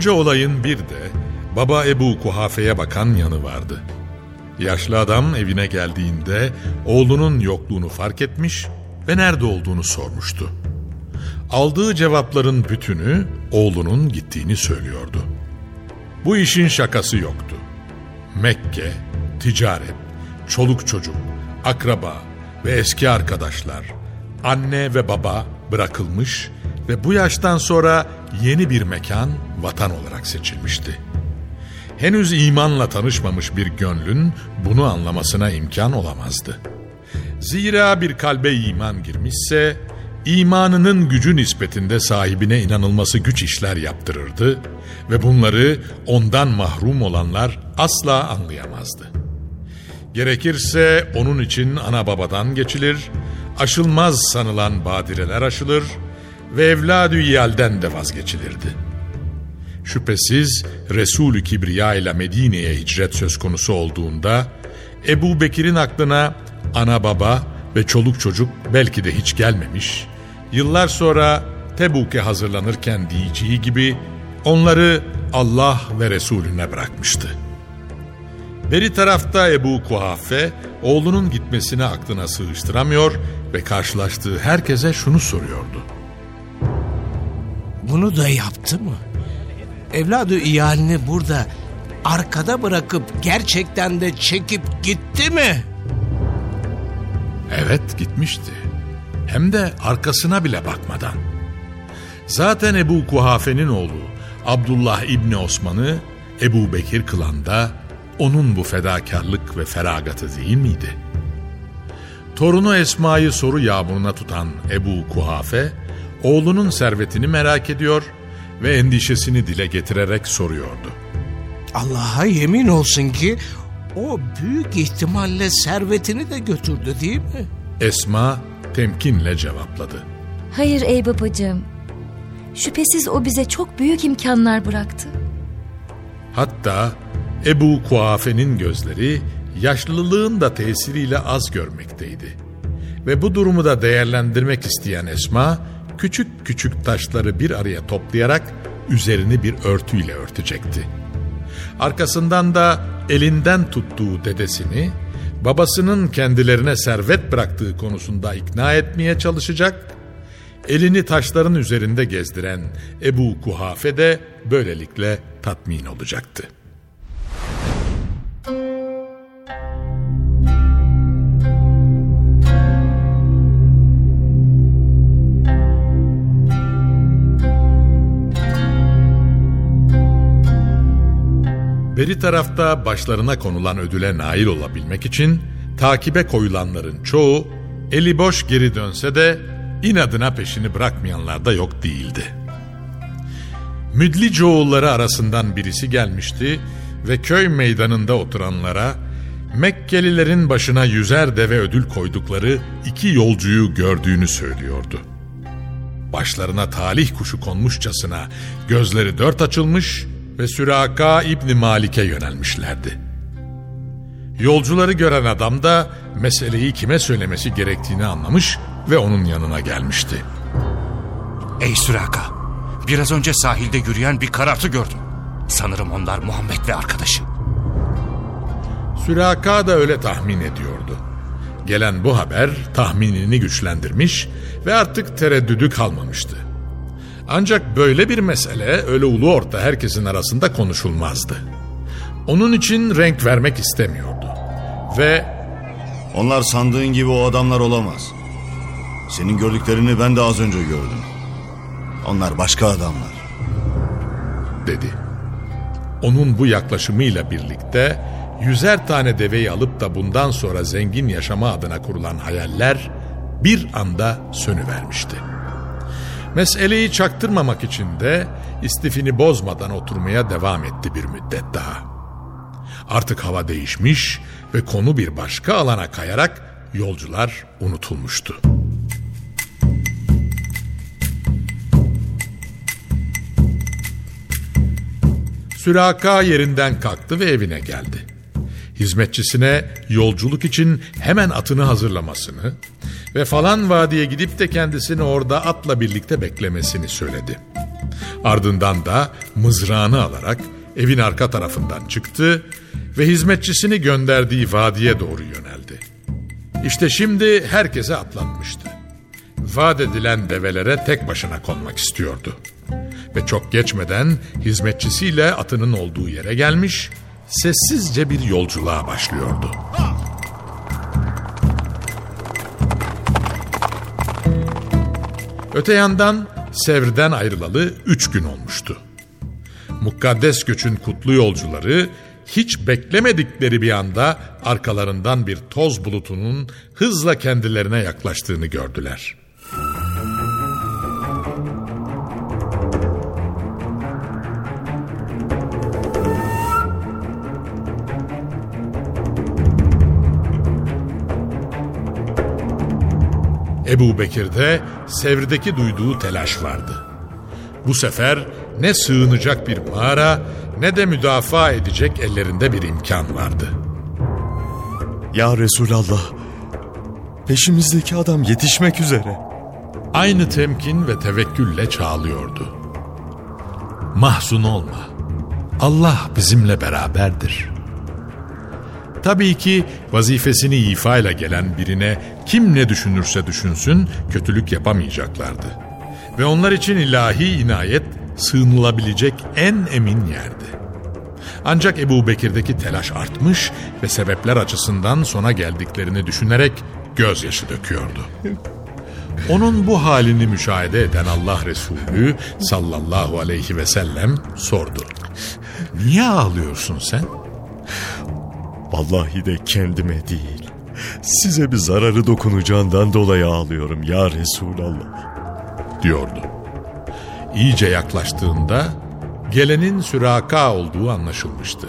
Bunca olayın bir de baba Ebu Kuhafe'ye bakan yanı vardı. Yaşlı adam evine geldiğinde oğlunun yokluğunu fark etmiş ve nerede olduğunu sormuştu. Aldığı cevapların bütünü oğlunun gittiğini söylüyordu. Bu işin şakası yoktu. Mekke, ticaret, çoluk çocuk, akraba ve eski arkadaşlar, anne ve baba bırakılmış ve bu yaştan sonra yeni bir mekan vatan olarak seçilmişti. Henüz imanla tanışmamış bir gönlün bunu anlamasına imkan olamazdı. Zira bir kalbe iman girmişse, imanının gücü nispetinde sahibine inanılması güç işler yaptırırdı ve bunları ondan mahrum olanlar asla anlayamazdı. Gerekirse onun için ana babadan geçilir, aşılmaz sanılan badireler aşılır ve evladü iyalden de vazgeçilirdi.'' Şüphesiz Resulü Kibriya ile Medine'ye hicret söz konusu olduğunda Ebu Bekir'in aklına ana baba ve çoluk çocuk belki de hiç gelmemiş, yıllar sonra Tebuk'e hazırlanırken diyeceği gibi onları Allah ve Resulüne bırakmıştı. Beri tarafta Ebu Kuhafe oğlunun gitmesini aklına sığıştıramıyor ve karşılaştığı herkese şunu soruyordu. Bunu da yaptı mı? Evladı iyalini burada arkada bırakıp gerçekten de çekip gitti mi? Evet gitmişti. Hem de arkasına bile bakmadan. Zaten Ebu Kuhafe'nin oğlu Abdullah İbni Osman'ı Ebu Bekir kılan da onun bu fedakarlık ve feragatı değil miydi? Torunu Esma'yı soru yağmuruna tutan Ebu Kuhafe, oğlunun servetini merak ediyor ve endişesini dile getirerek soruyordu. Allah'a yemin olsun ki o büyük ihtimalle servetini de götürdü değil mi? Esma temkinle cevapladı. Hayır ey babacığım. Şüphesiz o bize çok büyük imkanlar bıraktı. Hatta Ebu Kuafe'nin gözleri yaşlılığın da tesiriyle az görmekteydi. Ve bu durumu da değerlendirmek isteyen Esma küçük küçük taşları bir araya toplayarak üzerini bir örtüyle örtecekti. Arkasından da elinden tuttuğu dedesini babasının kendilerine servet bıraktığı konusunda ikna etmeye çalışacak, elini taşların üzerinde gezdiren Ebu Kuhafe de böylelikle tatmin olacaktı. Beri tarafta başlarına konulan ödüle nail olabilmek için takibe koyulanların çoğu eli boş geri dönse de inadına peşini bırakmayanlar da yok değildi. Müdlicoğulları arasından birisi gelmişti ve köy meydanında oturanlara Mekkelilerin başına yüzer deve ödül koydukları iki yolcuyu gördüğünü söylüyordu. Başlarına talih kuşu konmuşçasına gözleri dört açılmış ve Süraka İbni Malik'e yönelmişlerdi. Yolcuları gören adam da meseleyi kime söylemesi gerektiğini anlamış ve onun yanına gelmişti. Ey Süraka, biraz önce sahilde yürüyen bir karartı gördüm. Sanırım onlar Muhammed ve arkadaşı. Süraka da öyle tahmin ediyordu. Gelen bu haber tahminini güçlendirmiş ve artık tereddüdü kalmamıştı. Ancak böyle bir mesele öyle ulu orta herkesin arasında konuşulmazdı. Onun için renk vermek istemiyordu. Ve Onlar sandığın gibi o adamlar olamaz. Senin gördüklerini ben de az önce gördüm. Onlar başka adamlar. dedi. Onun bu yaklaşımıyla birlikte yüzer tane deveyi alıp da bundan sonra zengin yaşama adına kurulan hayaller bir anda sönüvermişti. Meseleyi çaktırmamak için de istifini bozmadan oturmaya devam etti bir müddet daha. Artık hava değişmiş ve konu bir başka alana kayarak yolcular unutulmuştu. Süraka yerinden kalktı ve evine geldi. Hizmetçisine yolculuk için hemen atını hazırlamasını ve falan vadiye gidip de kendisini orada atla birlikte beklemesini söyledi. Ardından da mızrağını alarak evin arka tarafından çıktı ve hizmetçisini gönderdiği vadiye doğru yöneldi. İşte şimdi herkese atlatmıştı. Vaat edilen develere tek başına konmak istiyordu. Ve çok geçmeden hizmetçisiyle atının olduğu yere gelmiş, sessizce bir yolculuğa başlıyordu. Öte yandan Sevr'den ayrılalı üç gün olmuştu. Mukaddes göçün kutlu yolcuları hiç beklemedikleri bir anda arkalarından bir toz bulutunun hızla kendilerine yaklaştığını gördüler. Ebu Bekir'de Sevr'deki duyduğu telaş vardı. Bu sefer ne sığınacak bir mağara ne de müdafaa edecek ellerinde bir imkan vardı. Ya Resulallah, peşimizdeki adam yetişmek üzere. Aynı temkin ve tevekkülle çağlıyordu. Mahzun olma. Allah bizimle beraberdir. Tabii ki vazifesini ifa ile gelen birine kim ne düşünürse düşünsün kötülük yapamayacaklardı. Ve onlar için ilahi inayet sığınılabilecek en emin yerdi. Ancak Ebu Bekir'deki telaş artmış ve sebepler açısından sona geldiklerini düşünerek gözyaşı döküyordu. Onun bu halini müşahede eden Allah Resulü sallallahu aleyhi ve sellem sordu. Niye ağlıyorsun sen? Vallahi de kendime değil. Size bir zararı dokunacağından dolayı ağlıyorum ya Resulallah. Diyordu. İyice yaklaştığında gelenin süraka olduğu anlaşılmıştı.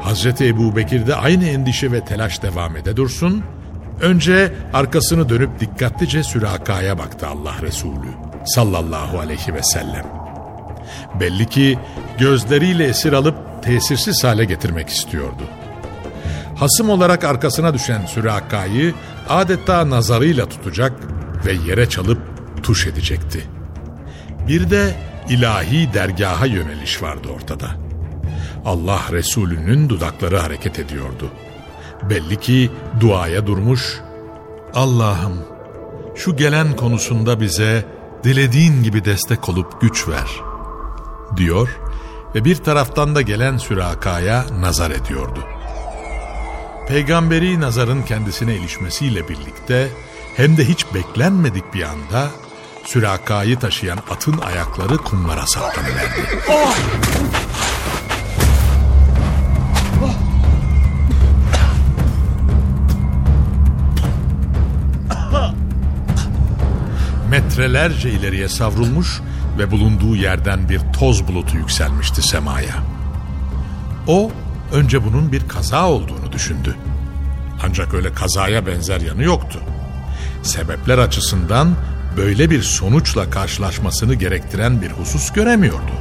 Hazreti Ebu Bekir'de aynı endişe ve telaş devam ede dursun, önce arkasını dönüp dikkatlice sürakaya baktı Allah Resulü sallallahu aleyhi ve sellem. Belli ki gözleriyle esir alıp tesirsiz hale getirmek istiyordu. Hasım olarak arkasına düşen sürakayı adeta nazarıyla tutacak ve yere çalıp tuş edecekti. Bir de ilahi dergaha yöneliş vardı ortada. Allah Resulü'nün dudakları hareket ediyordu. Belli ki duaya durmuş, Allah'ım şu gelen konusunda bize dilediğin gibi destek olup güç ver, diyor ve bir taraftan da gelen sürakaya nazar ediyordu. Peygamberi nazarın kendisine ilişmesiyle birlikte hem de hiç beklenmedik bir anda sürakayı taşıyan atın ayakları kumlara saplanıverdi. Metrelerce ileriye savrulmuş ve bulunduğu yerden bir toz bulutu yükselmişti semaya. O önce bunun bir kaza olduğunu düşündü. Ancak öyle kazaya benzer yanı yoktu. Sebepler açısından böyle bir sonuçla karşılaşmasını gerektiren bir husus göremiyordu.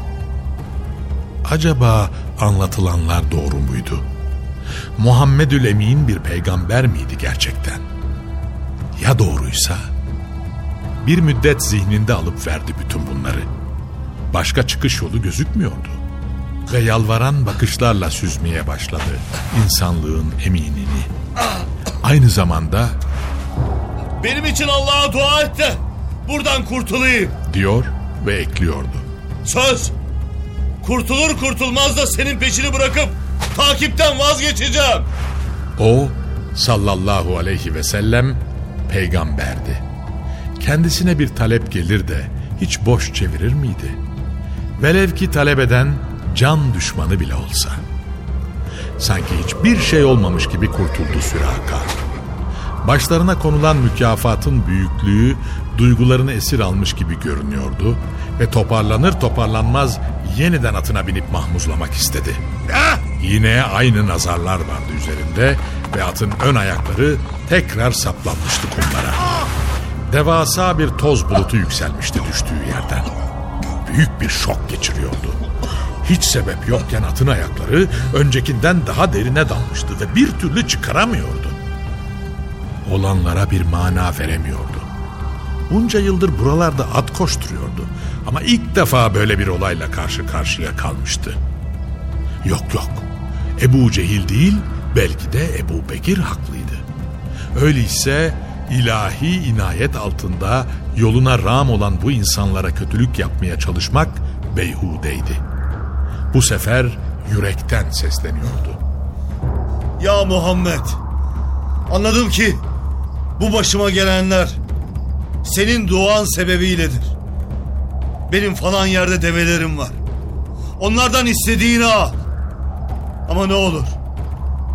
Acaba anlatılanlar doğru muydu? Muhammedül Emin bir peygamber miydi gerçekten? Ya doğruysa? Bir müddet zihninde alıp verdi bütün bunları. Başka çıkış yolu gözükmüyordu. Ve yalvaran bakışlarla süzmeye başladı insanlığın eminini. Aynı zamanda Benim için Allah'a dua et de buradan kurtulayım. diyor ve ekliyordu. Söz. Kurtulur kurtulmaz da senin peşini bırakıp takipten vazgeçeceğim. O sallallahu aleyhi ve sellem peygamberdi. Kendisine bir talep gelir de hiç boş çevirir miydi? Velev ki talep eden can düşmanı bile olsa. Sanki hiçbir şey olmamış gibi kurtuldu Süraka. Başlarına konulan mükafatın büyüklüğü duygularını esir almış gibi görünüyordu ve toparlanır toparlanmaz yeniden atına binip mahmuzlamak istedi. Yine aynı nazarlar vardı üzerinde ve atın ön ayakları tekrar saplanmıştı kumlara. Devasa bir toz bulutu yükselmişti düştüğü yerden. Büyük bir şok geçiriyordu. Hiç sebep yokken atın ayakları öncekinden daha derine dalmıştı ve bir türlü çıkaramıyordu. Olanlara bir mana veremiyordu. Bunca yıldır buralarda at koşturuyordu ama ilk defa böyle bir olayla karşı karşıya kalmıştı. Yok yok. Ebu Cehil değil, belki de Ebu Bekir haklıydı. Öyleyse ilahi inayet altında yoluna ram olan bu insanlara kötülük yapmaya çalışmak beyhudeydi. Bu sefer yürekten sesleniyordu. Ya Muhammed. Anladım ki bu başıma gelenler senin duan sebebiyledir. Benim falan yerde develerim var. Onlardan istediğini al. Ama ne olur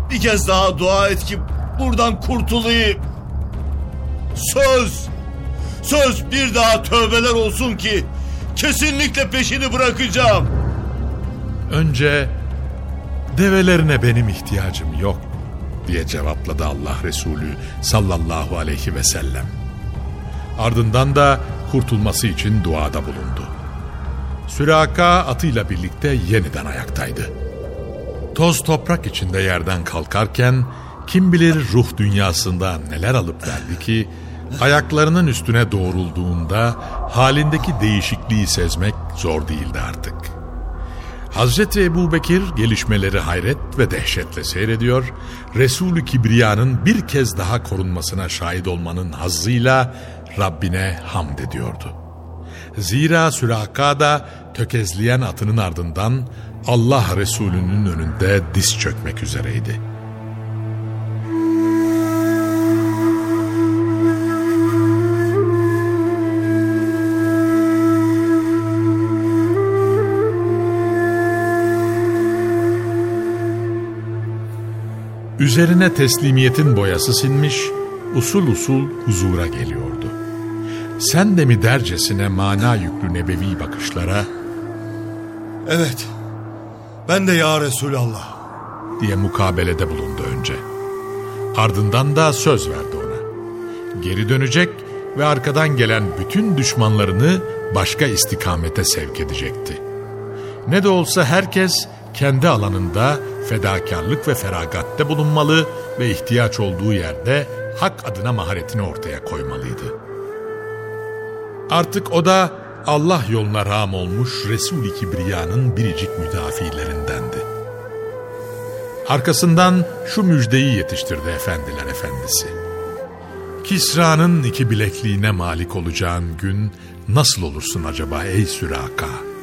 bir kez daha dua et ki buradan kurtulayım. Söz. Söz bir daha tövbeler olsun ki kesinlikle peşini bırakacağım. Önce develerine benim ihtiyacım yok diye cevapladı Allah Resulü sallallahu aleyhi ve sellem. Ardından da kurtulması için duada bulundu. Süraka atıyla birlikte yeniden ayaktaydı. Toz toprak içinde yerden kalkarken kim bilir ruh dünyasında neler alıp verdi ki ayaklarının üstüne doğrulduğunda halindeki değişikliği sezmek zor değildi artık. Hazreti Ebu Bekir gelişmeleri hayret ve dehşetle seyrediyor, Resulü Kibriya'nın bir kez daha korunmasına şahit olmanın hazzıyla Rabbine hamd ediyordu. Zira Süraka da tökezleyen atının ardından Allah Resulü'nün önünde diz çökmek üzereydi. Üzerine teslimiyetin boyası sinmiş, usul usul huzura geliyordu. Sen de mi dercesine mana yüklü nebevi bakışlara Evet. Ben de ya Resulallah. diye mukabelede bulundu önce. Ardından da söz verdi ona. Geri dönecek ve arkadan gelen bütün düşmanlarını başka istikamete sevk edecekti. Ne de olsa herkes kendi alanında fedakarlık ve feragatte bulunmalı ve ihtiyaç olduğu yerde hak adına maharetini ortaya koymalıydı. Artık o da Allah yoluna ram olmuş Resul-i Kibriya'nın biricik müdafilerindendi. Arkasından şu müjdeyi yetiştirdi efendiler efendisi. Kisra'nın iki bilekliğine malik olacağın gün nasıl olursun acaba ey Süraka?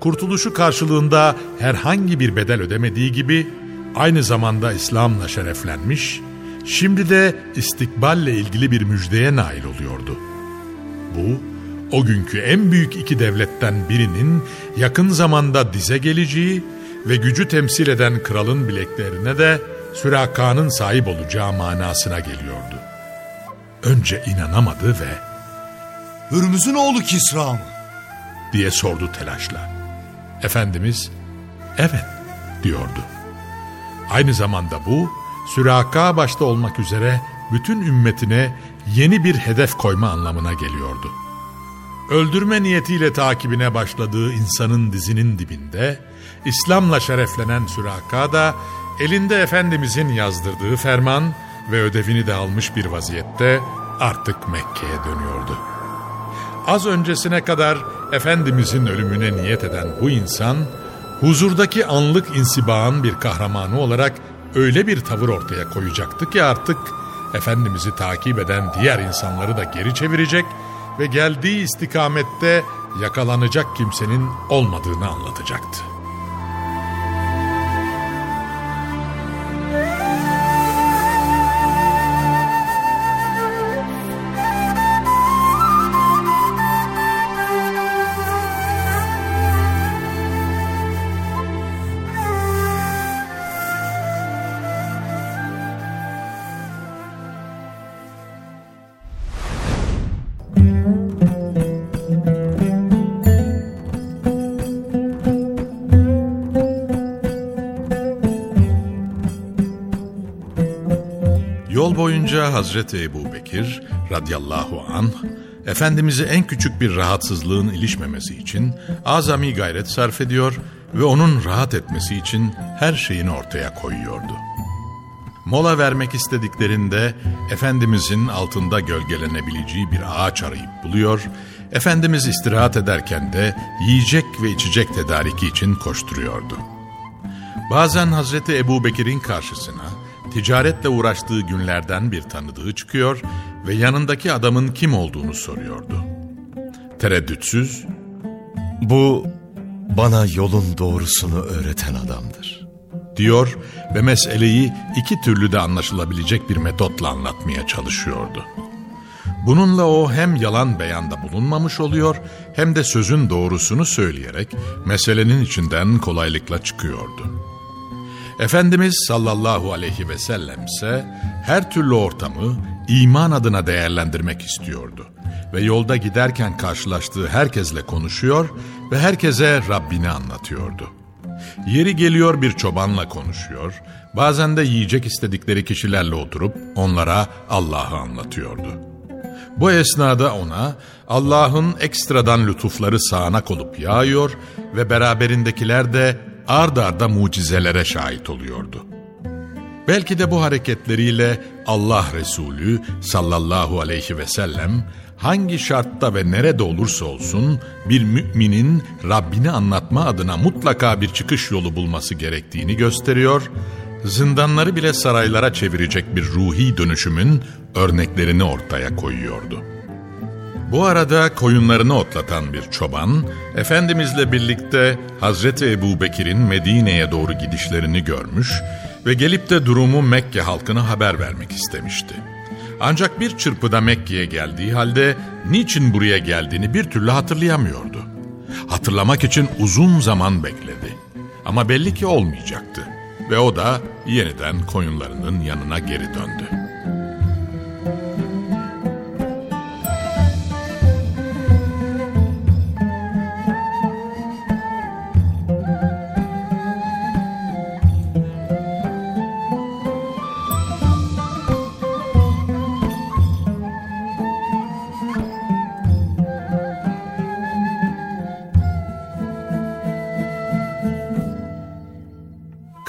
Kurtuluşu karşılığında herhangi bir bedel ödemediği gibi aynı zamanda İslam'la şereflenmiş, şimdi de istikballe ilgili bir müjdeye nail oluyordu. Bu, o günkü en büyük iki devletten birinin yakın zamanda dize geleceği ve gücü temsil eden kralın bileklerine de Süraka'nın sahip olacağı manasına geliyordu. Önce inanamadı ve Hürmüz'ün oğlu Kisra mı? diye sordu telaşla. Efendimiz evet diyordu. Aynı zamanda bu Süraka başta olmak üzere bütün ümmetine yeni bir hedef koyma anlamına geliyordu. Öldürme niyetiyle takibine başladığı insanın dizinin dibinde, İslam'la şereflenen Süraka da elinde Efendimizin yazdırdığı ferman ve ödevini de almış bir vaziyette artık Mekke'ye dönüyordu. Az öncesine kadar Efendimizin ölümüne niyet eden bu insan, huzurdaki anlık insibağın bir kahramanı olarak öyle bir tavır ortaya koyacaktı ki artık Efendimiz'i takip eden diğer insanları da geri çevirecek ve geldiği istikamette yakalanacak kimsenin olmadığını anlatacaktı. Hazreti Ebu Bekir radıyallahu anh, Efendimiz'i en küçük bir rahatsızlığın ilişmemesi için azami gayret sarf ediyor ve onun rahat etmesi için her şeyini ortaya koyuyordu. Mola vermek istediklerinde Efendimizin altında gölgelenebileceği bir ağaç arayıp buluyor, Efendimiz istirahat ederken de yiyecek ve içecek tedariki için koşturuyordu. Bazen Hazreti Ebu Bekir'in karşısına ticaretle uğraştığı günlerden bir tanıdığı çıkıyor ve yanındaki adamın kim olduğunu soruyordu. Tereddütsüz, Bu bana yolun doğrusunu öğreten adamdır. diyor ve meseleyi iki türlü de anlaşılabilecek bir metotla anlatmaya çalışıyordu. Bununla o hem yalan beyanda bulunmamış oluyor hem de sözün doğrusunu söyleyerek meselenin içinden kolaylıkla çıkıyordu. Efendimiz sallallahu aleyhi ve sellem ise her türlü ortamı iman adına değerlendirmek istiyordu. Ve yolda giderken karşılaştığı herkesle konuşuyor ve herkese Rabbini anlatıyordu. Yeri geliyor bir çobanla konuşuyor, bazen de yiyecek istedikleri kişilerle oturup onlara Allah'ı anlatıyordu. Bu esnada ona Allah'ın ekstradan lütufları sağanak olup yağıyor ve beraberindekiler de ard arda mucizelere şahit oluyordu. Belki de bu hareketleriyle Allah Resulü sallallahu aleyhi ve sellem hangi şartta ve nerede olursa olsun bir müminin Rabbini anlatma adına mutlaka bir çıkış yolu bulması gerektiğini gösteriyor, zindanları bile saraylara çevirecek bir ruhi dönüşümün örneklerini ortaya koyuyordu. Bu arada koyunlarını otlatan bir çoban, Efendimizle birlikte Hazreti Ebu Bekir'in Medine'ye doğru gidişlerini görmüş ve gelip de durumu Mekke halkına haber vermek istemişti. Ancak bir çırpıda Mekke'ye geldiği halde niçin buraya geldiğini bir türlü hatırlayamıyordu. Hatırlamak için uzun zaman bekledi. Ama belli ki olmayacaktı. Ve o da yeniden koyunlarının yanına geri döndü.